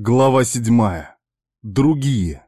Глава седьмая. Другие.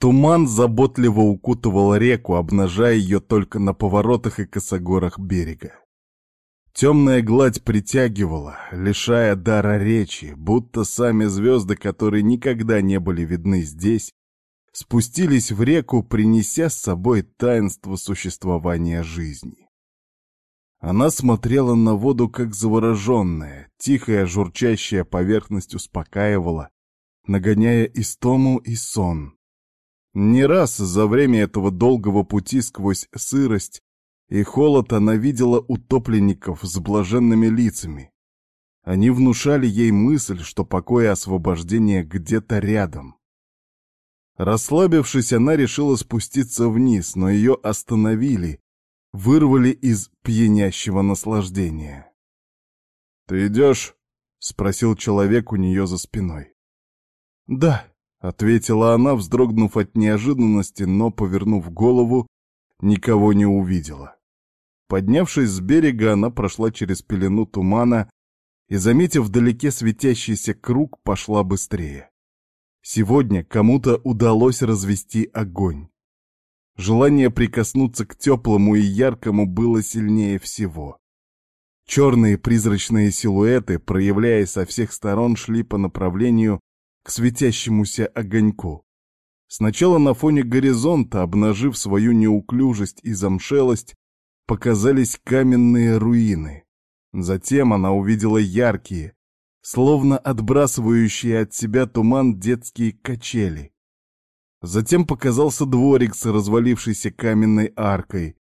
Туман заботливо укутывал реку, обнажая ее только на поворотах и косогорах берега. Темная гладь притягивала, лишая дара речи, будто сами звезды, которые никогда не были видны здесь, спустились в реку, принеся с собой таинство существования жизни. Она смотрела на воду как завороженная, тихая журчащая поверхность успокаивала, нагоняя истому и сон. Не раз за время этого долгого пути сквозь сырость и холод она видела утопленников с блаженными лицами. Они внушали ей мысль, что покой и освобождение где-то рядом. Расслабившись, она решила спуститься вниз, но ее остановили, вырвали из пьянящего наслаждения. «Ты идешь?» — спросил человек у нее за спиной. «Да», — ответила она, вздрогнув от неожиданности, но, повернув голову, никого не увидела. Поднявшись с берега, она прошла через пелену тумана и, заметив вдалеке светящийся круг, пошла быстрее. Сегодня кому-то удалось развести огонь. Желание прикоснуться к теплому и яркому было сильнее всего. Черные призрачные силуэты, проявляясь со всех сторон, шли по направлению к светящемуся огоньку. Сначала на фоне горизонта, обнажив свою неуклюжесть и замшелость, показались каменные руины. Затем она увидела яркие, словно отбрасывающие от себя туман детские качели. Затем показался дворик с развалившейся каменной аркой.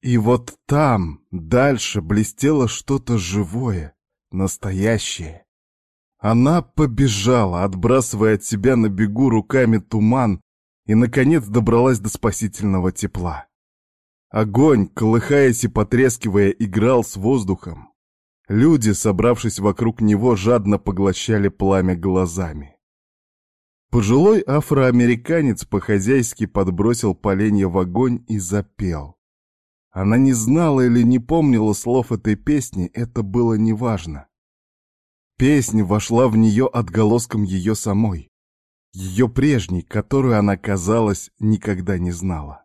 И вот там, дальше, блестело что-то живое, настоящее. Она побежала, отбрасывая от себя на бегу руками туман, и, наконец, добралась до спасительного тепла. Огонь, колыхаясь и потрескивая, играл с воздухом. Люди, собравшись вокруг него, жадно поглощали пламя глазами. Пожилой афроамериканец по-хозяйски подбросил поленья в огонь и запел. Она не знала или не помнила слов этой песни, это было неважно. Песня вошла в нее отголоском ее самой, ее прежней, которую она, казалось, никогда не знала.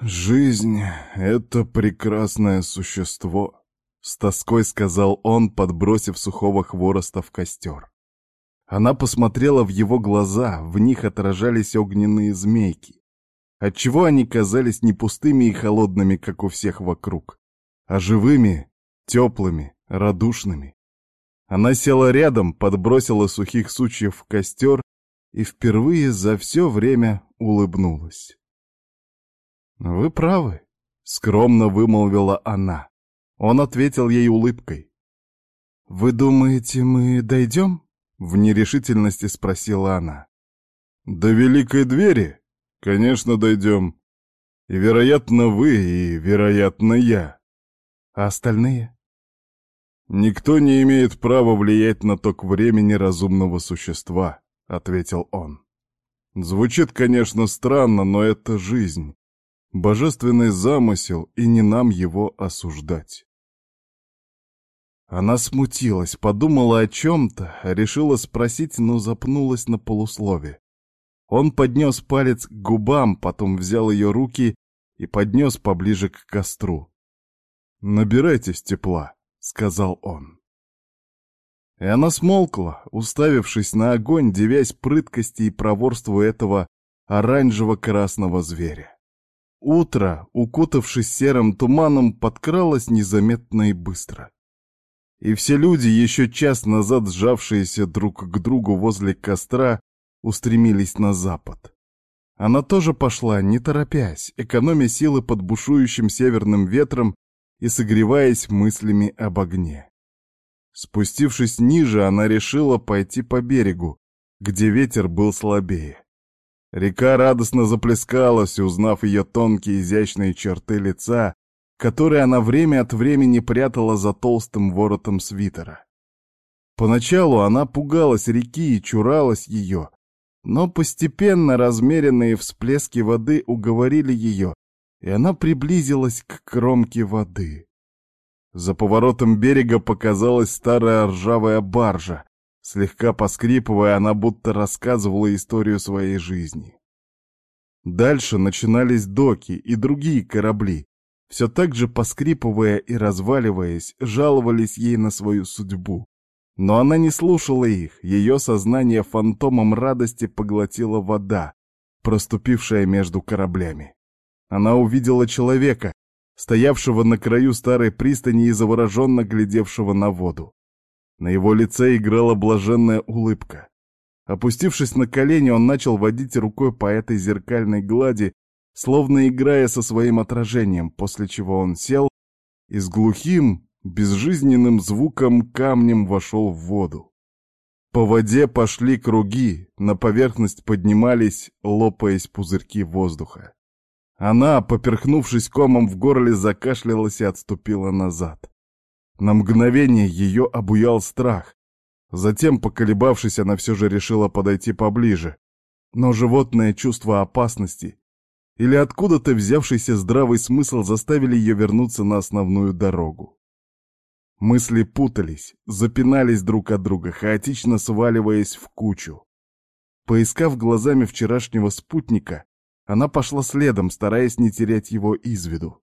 «Жизнь — это прекрасное существо», — с тоской сказал он, подбросив сухого хвороста в костер. Она посмотрела в его глаза, в них отражались огненные змейки. Отчего они казались не пустыми и холодными, как у всех вокруг, а живыми, теплыми, радушными. Она села рядом, подбросила сухих сучьев в костер и впервые за все время улыбнулась. «Вы правы», — скромно вымолвила она. Он ответил ей улыбкой. «Вы думаете, мы дойдем?» В нерешительности спросила она. «До великой двери? Конечно, дойдем. И, вероятно, вы, и, вероятно, я. А остальные?» «Никто не имеет права влиять на ток времени разумного существа», — ответил он. «Звучит, конечно, странно, но это жизнь, божественный замысел, и не нам его осуждать». Она смутилась, подумала о чем-то, решила спросить, но запнулась на полуслове. Он поднес палец к губам, потом взял ее руки и поднес поближе к костру. «Набирайтесь тепла», — сказал он. И она смолкла, уставившись на огонь, девясь прыткости и проворству этого оранжево-красного зверя. Утро, укутавшись серым туманом, подкралось незаметно и быстро и все люди, еще час назад сжавшиеся друг к другу возле костра, устремились на запад. Она тоже пошла, не торопясь, экономя силы под бушующим северным ветром и согреваясь мыслями об огне. Спустившись ниже, она решила пойти по берегу, где ветер был слабее. Река радостно заплескалась, узнав ее тонкие изящные черты лица, который она время от времени прятала за толстым воротом свитера. Поначалу она пугалась реки и чуралась ее, но постепенно размеренные всплески воды уговорили ее, и она приблизилась к кромке воды. За поворотом берега показалась старая ржавая баржа. Слегка поскрипывая, она будто рассказывала историю своей жизни. Дальше начинались доки и другие корабли. Все так же поскрипывая и разваливаясь, жаловались ей на свою судьбу. Но она не слушала их, ее сознание фантомом радости поглотила вода, проступившая между кораблями. Она увидела человека, стоявшего на краю старой пристани и завороженно глядевшего на воду. На его лице играла блаженная улыбка. Опустившись на колени, он начал водить рукой по этой зеркальной глади, словно играя со своим отражением, после чего он сел и с глухим, безжизненным звуком камнем вошел в воду. По воде пошли круги, на поверхность поднимались, лопаясь пузырьки воздуха. Она, поперхнувшись комом в горле, закашлялась и отступила назад. На мгновение ее обуял страх. Затем, поколебавшись, она все же решила подойти поближе. Но животное чувство опасности или откуда-то взявшийся здравый смысл заставили ее вернуться на основную дорогу. Мысли путались, запинались друг от друга, хаотично сваливаясь в кучу. Поискав глазами вчерашнего спутника, она пошла следом, стараясь не терять его из виду.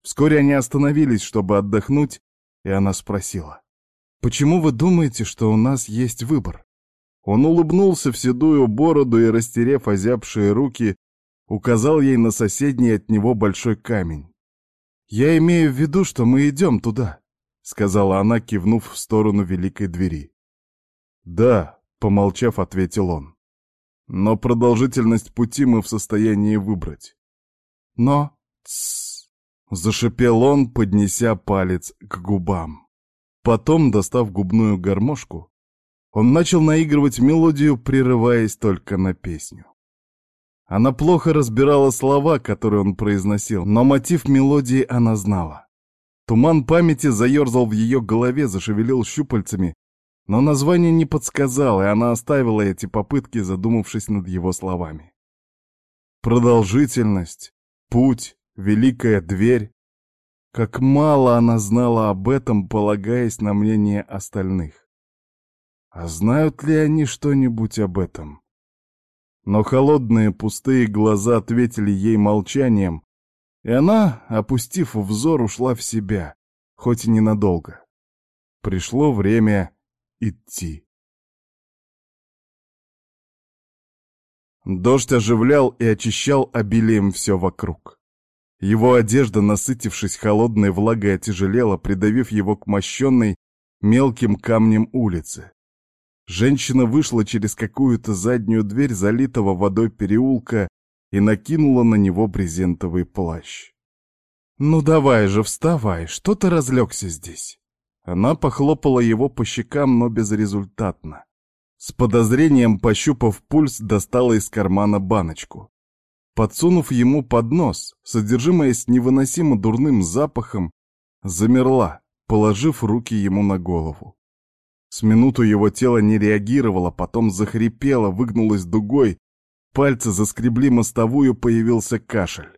Вскоре они остановились, чтобы отдохнуть, и она спросила. «Почему вы думаете, что у нас есть выбор?» Он улыбнулся в седую бороду и, растерев озябшие руки, указал ей на соседний от него большой камень. «Я имею в виду, что мы идем туда», — сказала она, кивнув в сторону великой двери. «Да», — помолчав, ответил он. «Но продолжительность пути мы в состоянии выбрать». «Но...» «Тссс», — зашипел он, поднеся палец к губам. Потом, достав губную гармошку, он начал наигрывать мелодию, прерываясь только на песню. Она плохо разбирала слова, которые он произносил, но мотив мелодии она знала. Туман памяти заерзал в ее голове, зашевелил щупальцами, но название не подсказал, и она оставила эти попытки, задумавшись над его словами. Продолжительность, путь, великая дверь. Как мало она знала об этом, полагаясь на мнение остальных. А знают ли они что-нибудь об этом? Но холодные пустые глаза ответили ей молчанием, и она, опустив взор, ушла в себя, хоть и ненадолго. Пришло время идти. Дождь оживлял и очищал обилием все вокруг. Его одежда, насытившись холодной влагой, отяжелела, придавив его к мощенной мелким камнем улице. Женщина вышла через какую-то заднюю дверь залитого водой переулка и накинула на него брезентовый плащ. «Ну давай же, вставай, что ты разлегся здесь?» Она похлопала его по щекам, но безрезультатно. С подозрением пощупав пульс, достала из кармана баночку. Подсунув ему под нос, содержимое с невыносимо дурным запахом, замерла, положив руки ему на голову. С минуту его тело не реагировало, потом захрипело, выгнулось дугой, пальцы заскребли мостовую, появился кашель.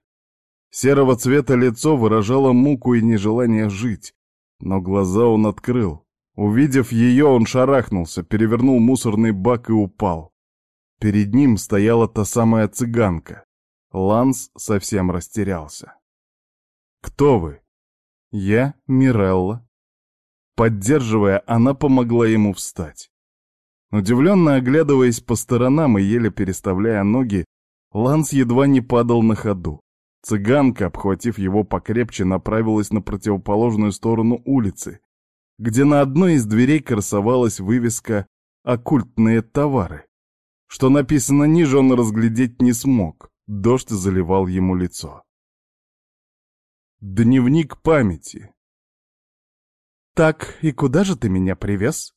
Серого цвета лицо выражало муку и нежелание жить, но глаза он открыл. Увидев ее, он шарахнулся, перевернул мусорный бак и упал. Перед ним стояла та самая цыганка. Ланс совсем растерялся. «Кто вы?» «Я Мирелла», Поддерживая, она помогла ему встать. Удивленно оглядываясь по сторонам и еле переставляя ноги, Ланс едва не падал на ходу. Цыганка, обхватив его покрепче, направилась на противоположную сторону улицы, где на одной из дверей красовалась вывеска «Оккультные товары». Что написано ниже, он разглядеть не смог, дождь заливал ему лицо. Дневник памяти. «Так, и куда же ты меня привез?»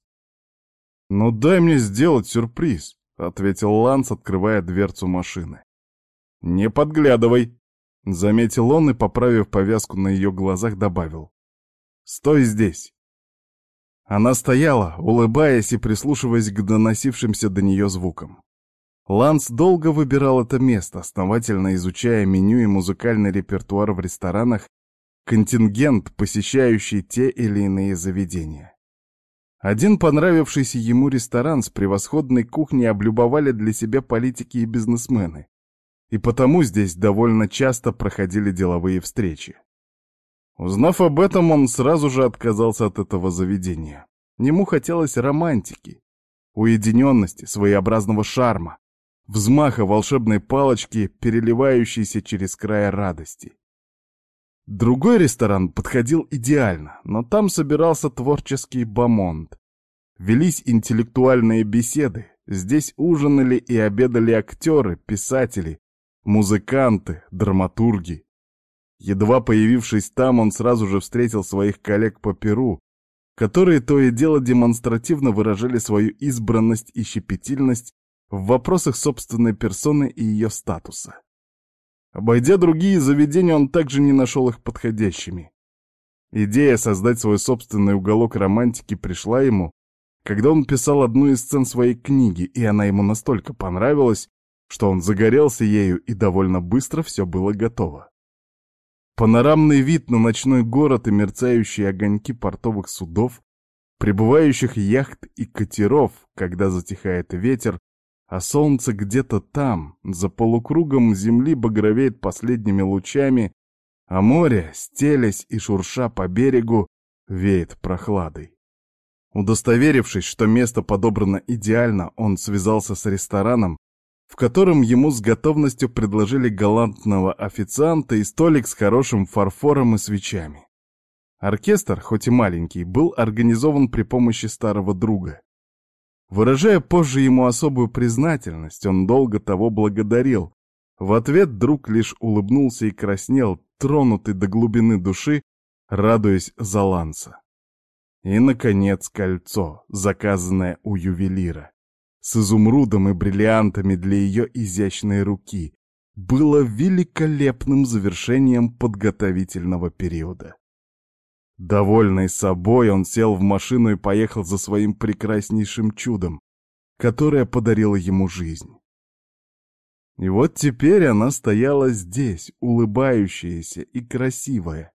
«Ну дай мне сделать сюрприз», — ответил Ланс, открывая дверцу машины. «Не подглядывай», — заметил он и, поправив повязку на ее глазах, добавил. «Стой здесь». Она стояла, улыбаясь и прислушиваясь к доносившимся до нее звукам. Ланс долго выбирал это место, основательно изучая меню и музыкальный репертуар в ресторанах контингент, посещающий те или иные заведения. Один понравившийся ему ресторан с превосходной кухней облюбовали для себя политики и бизнесмены, и потому здесь довольно часто проходили деловые встречи. Узнав об этом, он сразу же отказался от этого заведения. Ему хотелось романтики, уединенности, своеобразного шарма, взмаха волшебной палочки, переливающейся через края радости. Другой ресторан подходил идеально, но там собирался творческий бомонд. Велись интеллектуальные беседы, здесь ужинали и обедали актеры, писатели, музыканты, драматурги. Едва появившись там, он сразу же встретил своих коллег по Перу, которые то и дело демонстративно выражали свою избранность и щепетильность в вопросах собственной персоны и ее статуса. Обойдя другие заведения, он также не нашел их подходящими. Идея создать свой собственный уголок романтики пришла ему, когда он писал одну из сцен своей книги, и она ему настолько понравилась, что он загорелся ею, и довольно быстро все было готово. Панорамный вид на ночной город и мерцающие огоньки портовых судов, прибывающих яхт и катеров, когда затихает ветер, а солнце где-то там, за полукругом земли багровеет последними лучами, а море, стелясь и шурша по берегу, веет прохладой. Удостоверившись, что место подобрано идеально, он связался с рестораном, в котором ему с готовностью предложили галантного официанта и столик с хорошим фарфором и свечами. Оркестр, хоть и маленький, был организован при помощи старого друга. Выражая позже ему особую признательность, он долго того благодарил. В ответ друг лишь улыбнулся и краснел, тронутый до глубины души, радуясь за Ланса. И, наконец, кольцо, заказанное у ювелира, с изумрудом и бриллиантами для ее изящной руки, было великолепным завершением подготовительного периода. Довольный собой, он сел в машину и поехал за своим прекраснейшим чудом, которое подарило ему жизнь. И вот теперь она стояла здесь, улыбающаяся и красивая,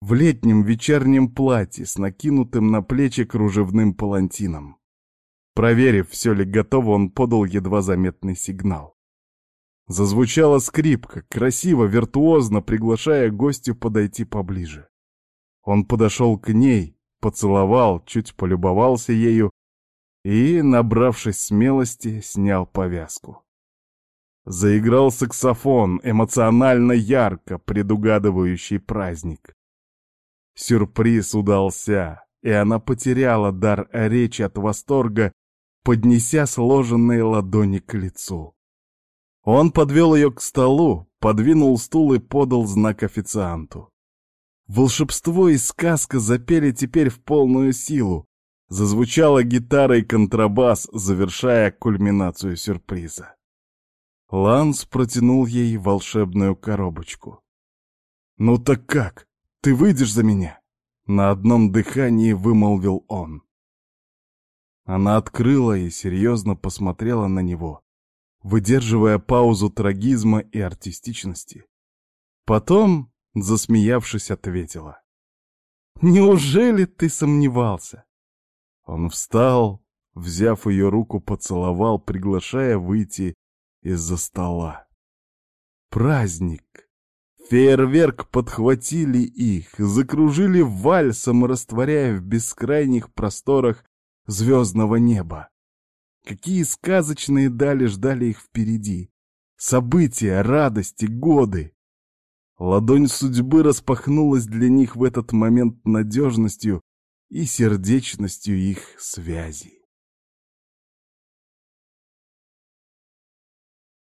в летнем вечернем платье с накинутым на плечи кружевным палантином. Проверив, все ли готово, он подал едва заметный сигнал. Зазвучала скрипка, красиво, виртуозно, приглашая гостю подойти поближе. Он подошел к ней, поцеловал, чуть полюбовался ею и, набравшись смелости, снял повязку. Заиграл саксофон, эмоционально ярко предугадывающий праздник. Сюрприз удался, и она потеряла дар речи от восторга, поднеся сложенные ладони к лицу. Он подвел ее к столу, подвинул стул и подал знак официанту. Волшебство и сказка запели теперь в полную силу. Зазвучала гитара и контрабас, завершая кульминацию сюрприза. Ланс протянул ей волшебную коробочку. «Ну так как? Ты выйдешь за меня?» На одном дыхании вымолвил он. Она открыла и серьезно посмотрела на него, выдерживая паузу трагизма и артистичности. Потом засмеявшись, ответила. «Неужели ты сомневался?» Он встал, взяв ее руку, поцеловал, приглашая выйти из-за стола. Праздник! Фейерверк подхватили их, закружили вальсом, растворяя в бескрайних просторах звездного неба. Какие сказочные дали ждали их впереди. События, радости, годы. Ладонь судьбы распахнулась для них в этот момент надежностью и сердечностью их связей.